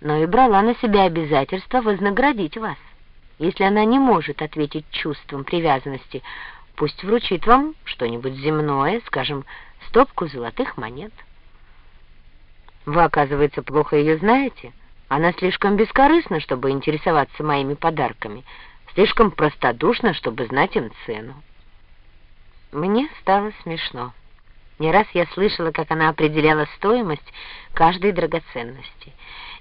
но и брала на себя обязательство вознаградить вас. Если она не может ответить чувством привязанности, пусть вручит вам что-нибудь земное, скажем, стопку золотых монет. Вы, оказывается, плохо ее знаете. Она слишком бескорыстна, чтобы интересоваться моими подарками, слишком простодушна, чтобы знать им цену. Мне стало смешно. Не раз я слышала, как она определяла стоимость каждой драгоценности.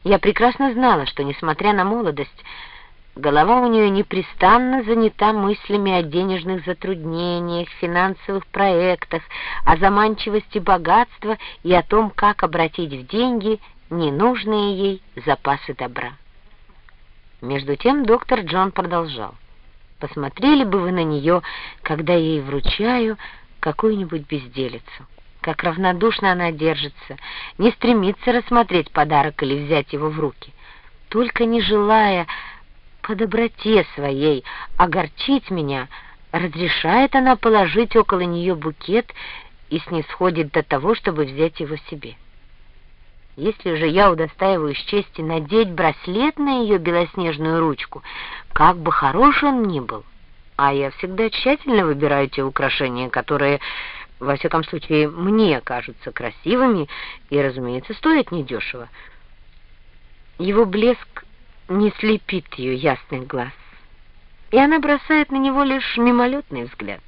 Я прекрасно знала, что, несмотря на молодость, голова у нее непрестанно занята мыслями о денежных затруднениях, финансовых проектах, о заманчивости богатства и о том, как обратить в деньги ненужные ей запасы добра. Между тем доктор Джон продолжал. «Посмотрели бы вы на нее, когда я ей вручаю какую-нибудь безделицу. Как равнодушно она держится, не стремится рассмотреть подарок или взять его в руки, только не желая по доброте своей огорчить меня, разрешает она положить около нее букет и снисходит до того, чтобы взять его себе. Если же я удостаиваюсь чести надеть браслет на ее белоснежную ручку, как бы хорош он ни был, а я всегда тщательно выбираю те украшения, которые, во всяком случае, мне кажутся красивыми и, разумеется, стоят недешево. Его блеск не слепит ее ясных глаз, и она бросает на него лишь мимолетный взгляд.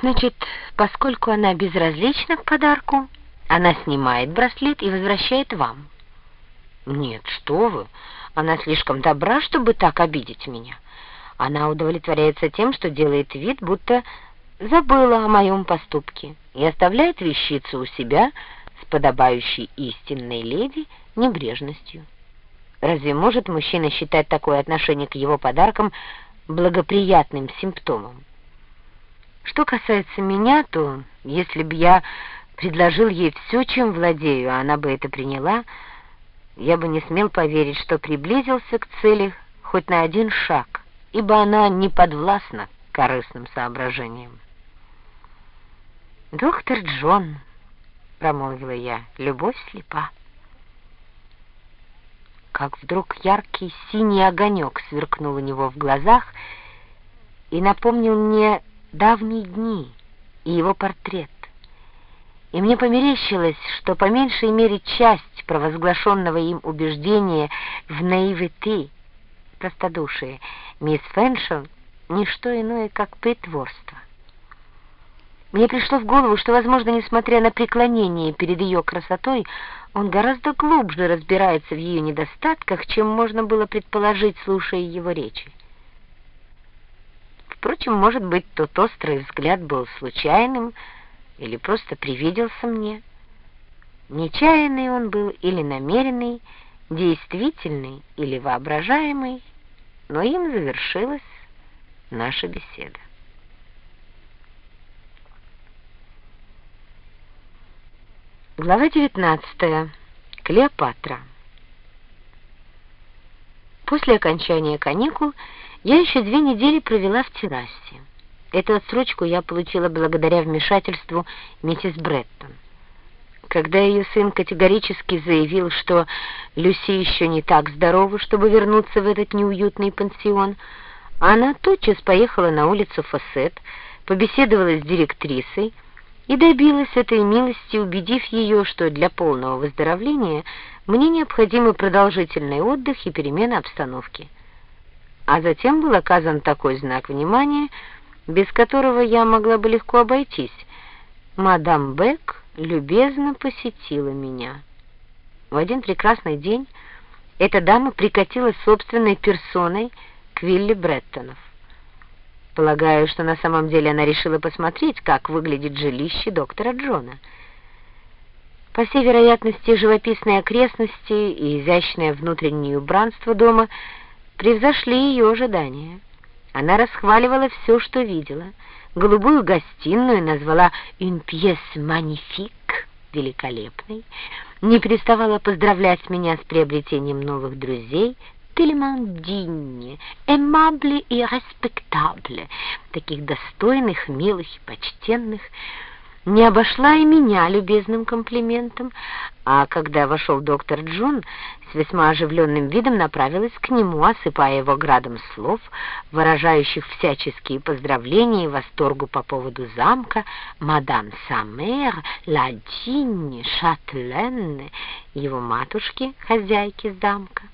Значит, поскольку она безразлична к подарку, она снимает браслет и возвращает вам. Нет, что вы, она слишком добра, чтобы так обидеть меня. Она удовлетворяется тем, что делает вид, будто забыла о моем поступке и оставляет вещицу у себя с подобающей истинной леди небрежностью. Разве может мужчина считать такое отношение к его подаркам благоприятным симптомом? Что касается меня, то если бы я предложил ей все, чем владею, а она бы это приняла, я бы не смел поверить, что приблизился к цели хоть на один шаг, ибо она не подвластна корыстным соображениям. «Доктор Джон», — промолвила я, — «любовь слепа». Как вдруг яркий синий огонек сверкнул у него в глазах и напомнил мне давние дни и его портрет и мне померещилось, что по меньшей мере часть провозглашенного им убеждения в наивыты, простодушие, мисс Фэншел — ничто иное, как притворство. Мне пришло в голову, что, возможно, несмотря на преклонение перед ее красотой, он гораздо глубже разбирается в ее недостатках, чем можно было предположить, слушая его речи. Впрочем, может быть, тот острый взгляд был случайным, или просто привиделся мне. Нечаянный он был или намеренный, действительный или воображаемый, но им завершилась наша беседа. Глава 19. Клеопатра. После окончания каникул я еще две недели провела в террасе. Эту отсрочку я получила благодаря вмешательству миссис Бреттон. Когда ее сын категорически заявил, что Люси еще не так здорова, чтобы вернуться в этот неуютный пансион, она тотчас поехала на улицу Фассет, побеседовала с директрисой и добилась этой милости, убедив ее, что для полного выздоровления мне необходимы продолжительный отдых и перемена обстановки. А затем был оказан такой знак внимания, без которого я могла бы легко обойтись. Мадам Бек любезно посетила меня. В один прекрасный день эта дама прикатила собственной персоной к вилле Бреттонов. Полагаю, что на самом деле она решила посмотреть, как выглядит жилище доктора Джона. По всей вероятности, живописные окрестности и изящное внутреннее убранство дома превзошли ее ожидания. Она расхваливала все, что видела. Голубую гостиную назвала «une pièce magnifique» — великолепной. Не переставала поздравлять меня с приобретением новых друзей, tellement digne, и respectable, таких достойных, милых и почтенных. Не обошла и меня любезным комплиментом, а когда вошел доктор Джун, с весьма оживленным видом направилась к нему, осыпая его градом слов, выражающих всяческие поздравления и восторгу по поводу замка мадам Самер, Ладинь, Шатленне, его матушки, хозяйки замка.